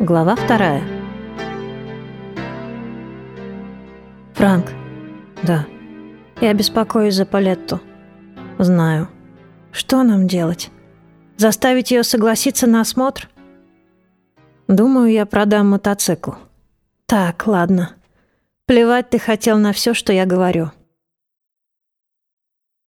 Глава вторая. Франк. Да. Я беспокоюсь за Палетту. Знаю. Что нам делать? Заставить ее согласиться на осмотр? Думаю, я продам мотоцикл. Так, ладно. Плевать ты хотел на все, что я говорю.